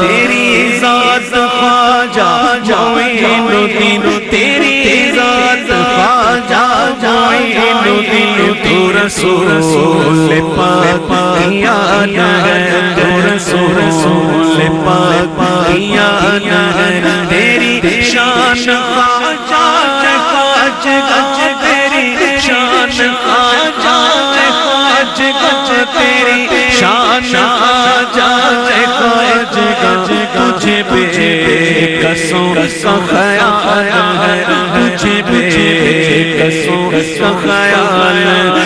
تیری ذات خواجہ معین الدین رسول پاک یاد رسول پاک یاد تیری شان خواجہ خواج گج تیری شان خواجہ گج تیری شان خواجہ خواج گج تجھے بے قصوں کا خیال ہے تجھے بے قصوں کا خیال ہے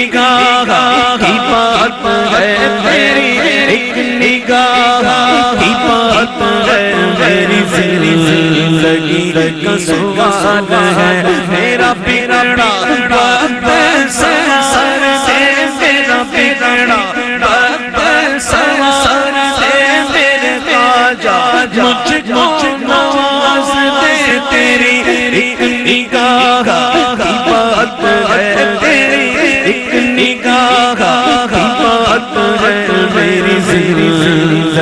نگاہ کی بات ہے تیری ایک نگاہ کی بات ہے میری زندگی کا سوال ہے میرا بگڑا وقت سے میرا بگڑا وقت سے میرے خواجہ مجھ کو نواز دے تیری ایک نگاہ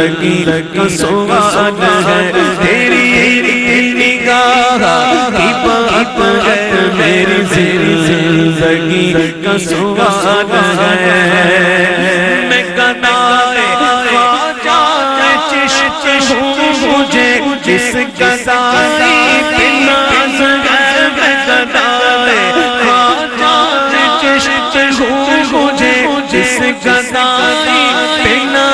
زندگی سوال ہے۔ تیری نگاہ کی بات ہے۔ میری زندگی کا سوال ہے۔ میں گدائے خواجہ چش چش ہوں مجھے۔ جس گدائی پہ ناز ہے، میں گدائے خواجہ چش چش ہوں مجھے۔ جس گدائی پہ ناز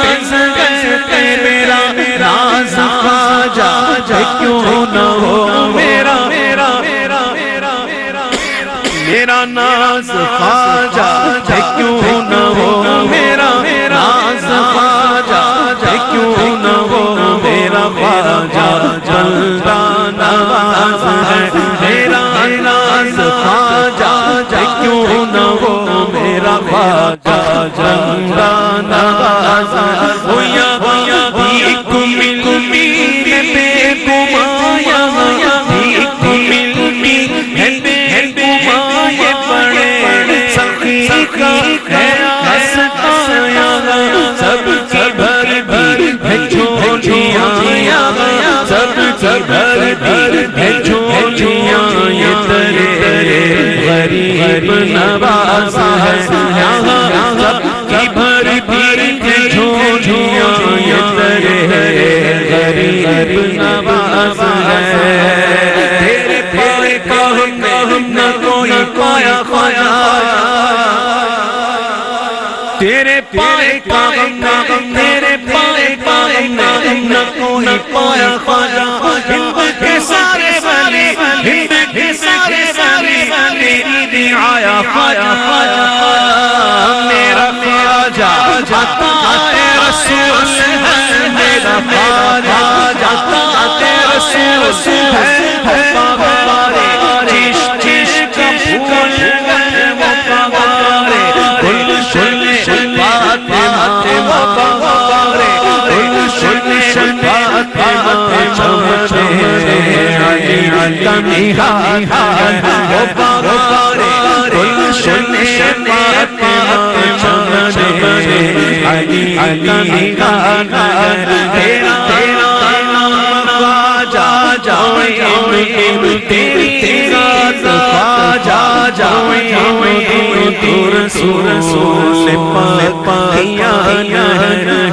میرا ناز خواجہ ہے کیوں نہ ہو میرا ناز خواجہ ہے کیوں نہ ہو میرا خواجہ بندہ نواز ہے میرا ناز خواجہ ہے کیوں نہ ہو میرا خواجہ بندہ نواز ہے۔ ہویا ہویا ایک مل مل بے گمایا ہے جھولیاں یہ ترے ترے۔ غریب نواز ہے، یہاں سب کی بھر بھر ہے جھولیاں یہ ترے غریب نواز ہے۔ تیرے پائے کا ہم نہ کوئی پایا خواجہ تیرے پائے کا ہم تیرے پائے کا ہم نہ کوئی پایا خواجہ رعایا خواجہ میرا خواجہ عطائے رسول ہے میرا خواجہ عطائے رسول ہے پاگارے چش چش علی علی وہ پاگارے کل شل فاطمہ چمچے علی علی تیرا جا نام خواجہ جائیں تیری ذات خواجہ جائیں تو سور سور پاک یا تو